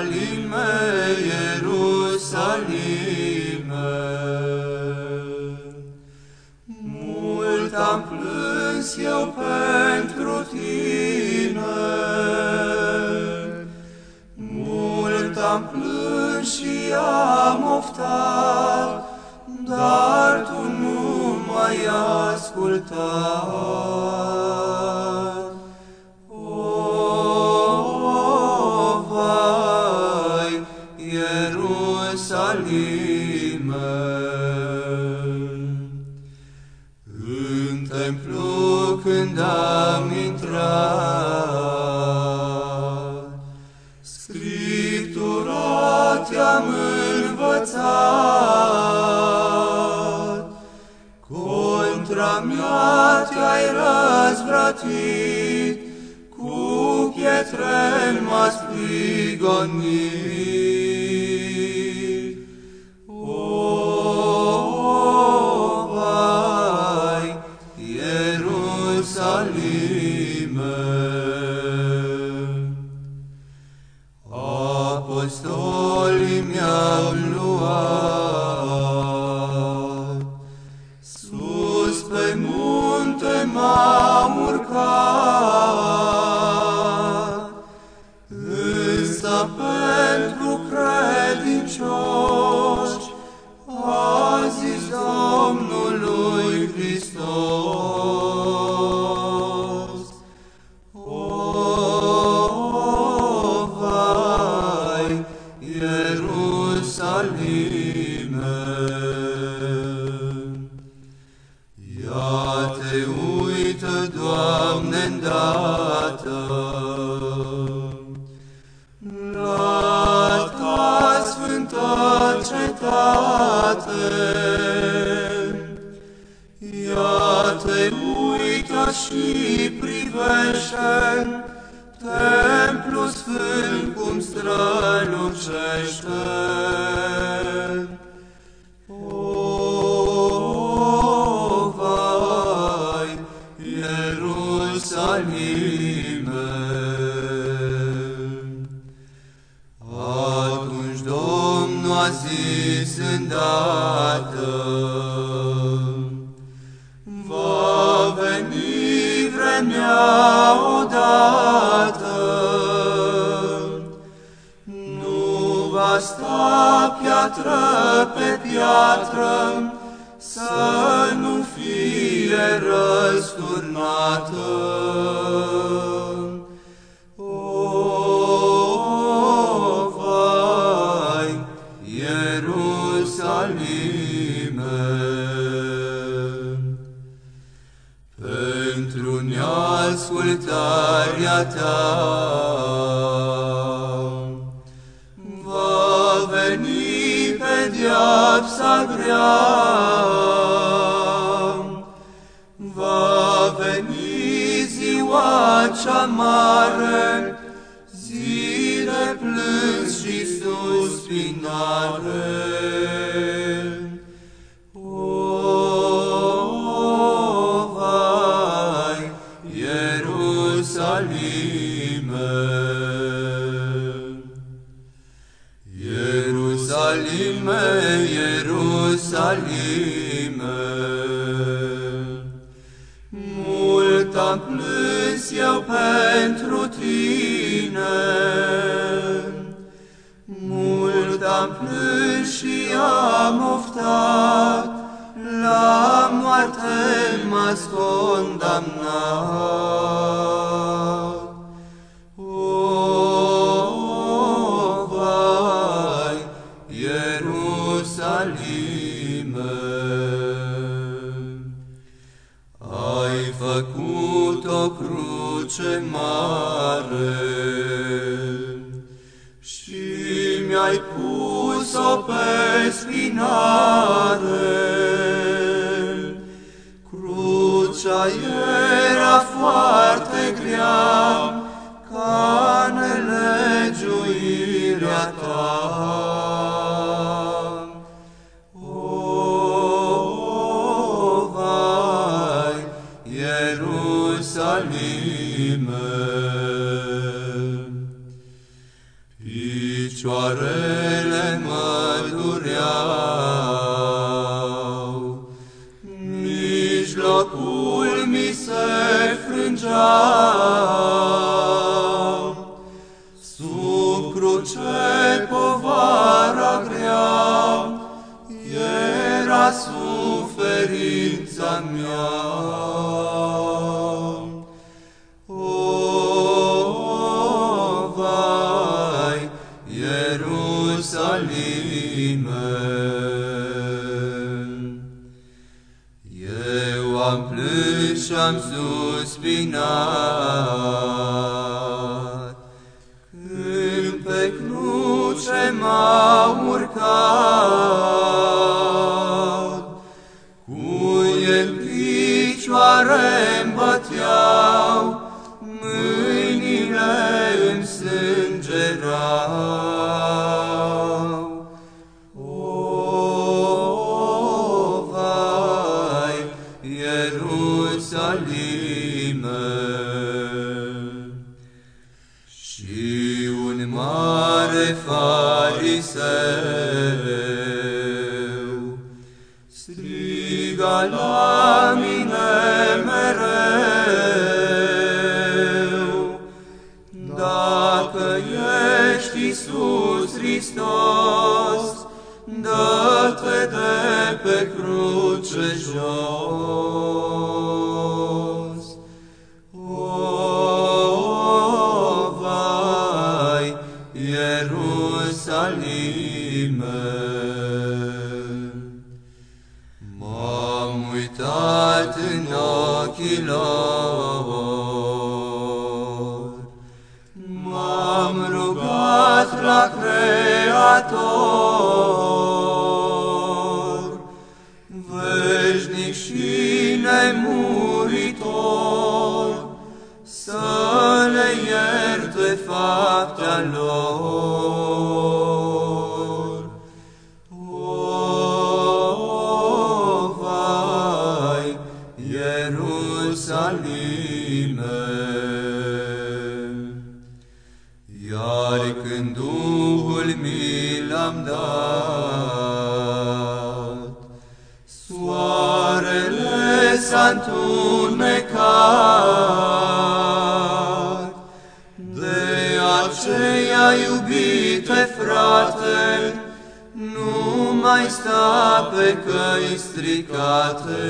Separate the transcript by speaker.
Speaker 1: Ierusalime, Ierusalime. Mult am plâns eu pentru tine, mult am plâns lume. În templu când am intrat, Scriptura te-am învățat, Contra mea te-ai răzvratit, Cu pietrel m-ați prigonit. όλη μια βλουά. Ierusalime! Ia te uită, Doamne, îndată, la ta sfântă cetate. Ia te uită și privește templu sfânt cum strălucește. O, vai, Ierusalime! Piatră pe piatră, Să nu fie răsturnată. O, vai, Ierusalime! Pentru neascultarea ta pedeapsa grea, va veni ziua cea mare, Mult am plâns eu pentru tine, Mult am plâns și am oftat, La moarte m-ați condamnat. O cruce mare și mi-ai pus-o pe spinare. Crucea era foarte Picioarele mă dureau, mijlocul mi se frângea. Am suspinat, când pe cruce m-a urcat, cu el picioare-mi băteau, mâinile îmi sângerau. Fariseu striga la mine mereu, Dacă ești Iisus Hristos, dă-te de pe cruce jos. me. M-am uitat în ochii lor. M-am rugat la Creator. Întunecat. De aceea, iubite frate, nu mai sta pe căi stricate.